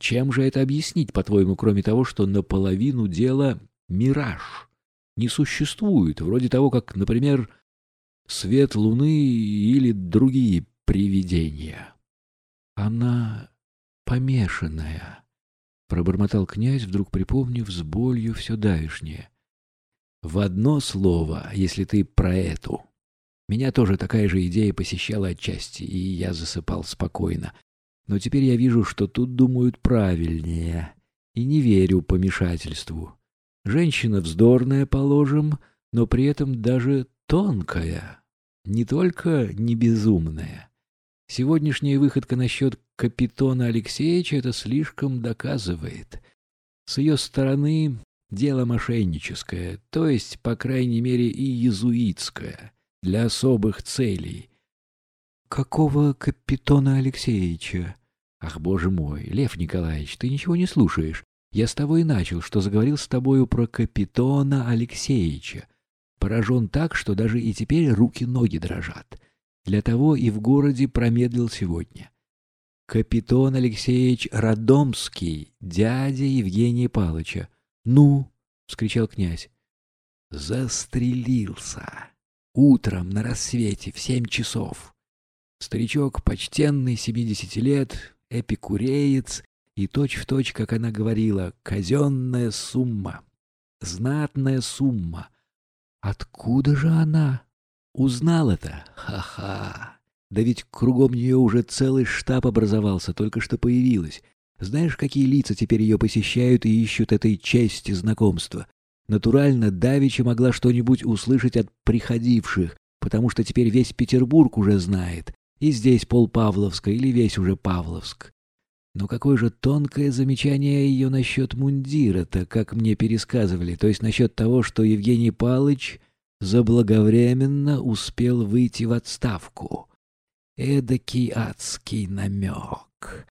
Чем же это объяснить, по-твоему, кроме того, что наполовину дела мираж? Не существует, вроде того, как, например, свет луны или другие привидения. Она помешанная, — пробормотал князь, вдруг припомнив с болью все давишнее. В одно слово, если ты про эту. Меня тоже такая же идея посещала отчасти, и я засыпал спокойно. Но теперь я вижу, что тут думают правильнее, и не верю помешательству. Женщина вздорная, положим, но при этом даже тонкая, не только не безумная. Сегодняшняя выходка насчет капитона Алексеевича это слишком доказывает. С ее стороны дело мошенническое, то есть, по крайней мере, и езуитское, для особых целей. «Какого капитона Алексеевича?» «Ах, боже мой, Лев Николаевич, ты ничего не слушаешь. Я с того и начал, что заговорил с тобою про капитона Алексеевича. Поражен так, что даже и теперь руки-ноги дрожат. Для того и в городе промедлил сегодня. Капитон Алексеевич Радомский, дядя Евгения Палыча. «Ну!» — вскричал князь. «Застрелился! Утром на рассвете в семь часов!» Старичок почтенный, семидесяти лет, эпикуреец, и точь-в-точь, точь, как она говорила, казенная сумма, знатная сумма. Откуда же она? Узнал это? Ха-ха! Да ведь кругом нее уже целый штаб образовался, только что появилась. Знаешь, какие лица теперь ее посещают и ищут этой чести знакомства? Натурально, Давича могла что-нибудь услышать от приходивших, потому что теперь весь Петербург уже знает, и здесь пол Павловска или весь уже Павловск. Но какое же тонкое замечание ее насчет мундира-то, как мне пересказывали, то есть насчет того, что Евгений Палыч заблаговременно успел выйти в отставку. Эдакий адский намек.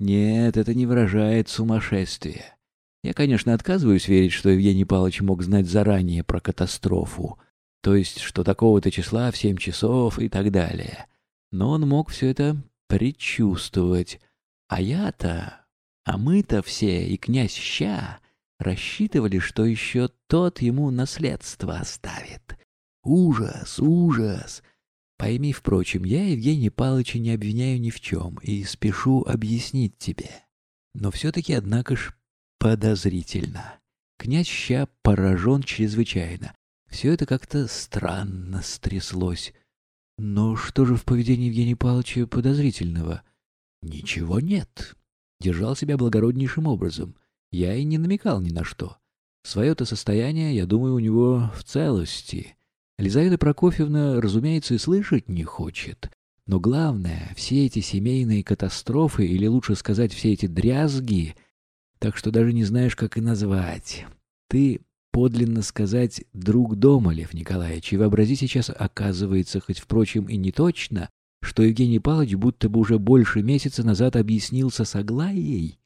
Нет, это не выражает сумасшествие. Я, конечно, отказываюсь верить, что Евгений Павлович мог знать заранее про катастрофу, то есть, что такого-то числа в семь часов и так далее. Но он мог все это предчувствовать, а я-то, а мы-то все, и князь Ща, рассчитывали, что еще тот ему наследство оставит. Ужас, ужас! Пойми, впрочем, я Евгения Павловича не обвиняю ни в чем и спешу объяснить тебе. Но все-таки, однако ж, подозрительно. Князь Ща поражен чрезвычайно. Все это как-то странно стряслось. Но что же в поведении Евгения Павловича подозрительного? — Ничего нет. Держал себя благороднейшим образом. Я и не намекал ни на что. Свое-то состояние, я думаю, у него в целости. Елизавета Прокофьевна, разумеется, и слышать не хочет. Но главное, все эти семейные катастрофы, или лучше сказать, все эти дрязги, так что даже не знаешь, как и назвать. Ты, подлинно сказать, друг дома, Лев Николаевич, и вообрази сейчас, оказывается, хоть, впрочем, и не точно, что Евгений Павлович будто бы уже больше месяца назад объяснился с Аглаей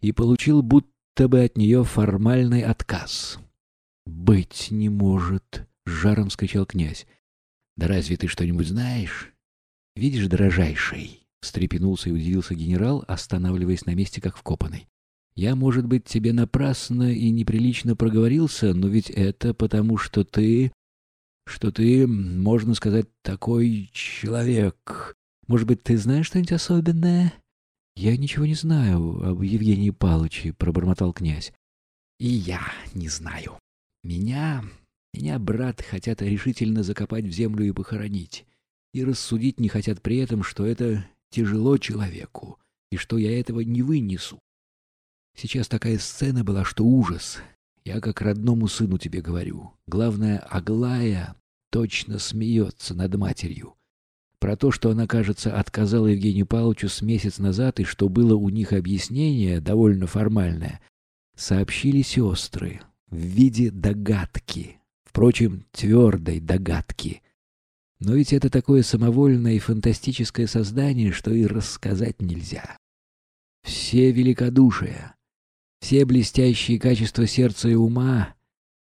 и получил будто бы от нее формальный отказ. «Быть не может!» — жаром скричал князь. «Да разве ты что-нибудь знаешь?» «Видишь, дорожайший!» — встрепенулся и удивился генерал, останавливаясь на месте, как вкопанный. «Я, может быть, тебе напрасно и неприлично проговорился, но ведь это потому, что ты что ты, можно сказать, такой человек. Может быть, ты знаешь что-нибудь особенное?» «Я ничего не знаю об Евгении Павловиче», — пробормотал князь. «И я не знаю. Меня, меня, брат, хотят решительно закопать в землю и похоронить. И рассудить не хотят при этом, что это тяжело человеку, и что я этого не вынесу. Сейчас такая сцена была, что ужас. Я как родному сыну тебе говорю. Главное, Аглая точно смеется над матерью. Про то, что она, кажется, отказала Евгению Павловичу с месяц назад, и что было у них объяснение, довольно формальное, сообщили сестры в виде догадки. Впрочем, твердой догадки. Но ведь это такое самовольное и фантастическое создание, что и рассказать нельзя. Все великодушия, все блестящие качества сердца и ума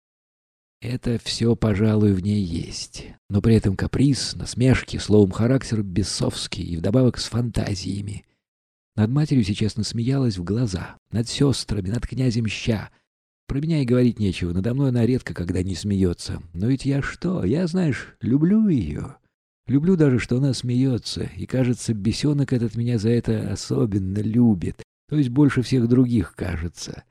— это все, пожалуй, в ней есть. Но при этом каприз, насмешки, словом, характер бесовский и вдобавок с фантазиями. Над матерью сейчас насмеялась в глаза, над сестрами, над князем Ща. Про меня и говорить нечего, надо мной она редко когда не смеется. Но ведь я что? Я, знаешь, люблю ее. Люблю даже, что она смеется, и, кажется, бесенок этот меня за это особенно любит, то есть больше всех других, кажется.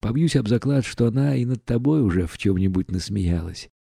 Побьюсь об заклад, что она и над тобой уже в чем-нибудь насмеялась.